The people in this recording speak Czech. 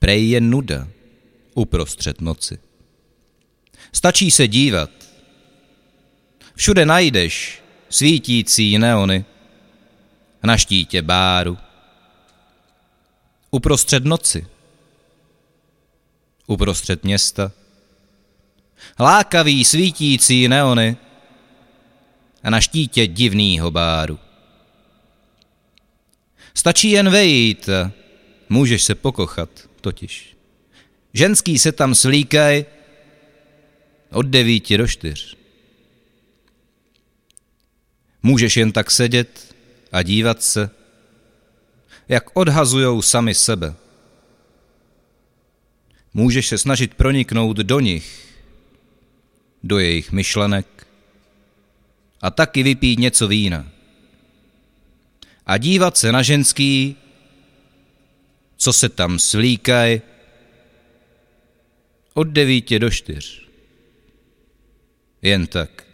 prej je nuda uprostřed noci. Stačí se dívat. Všude najdeš svítící neony na štítě báru. Uprostřed noci. Uprostřed města. Lákavý svítící neony a na štítě divnýho báru. Stačí jen vejít a můžeš se pokochat, totiž. Ženský se tam slíkaj od devíti do čtyř. Můžeš jen tak sedět a dívat se, jak odhazujou sami sebe. Můžeš se snažit proniknout do nich, do jejich myšlenek a taky vypít něco vína. A dívat se na ženský, co se tam slíkaj, od devíti do čtyř. Jen tak.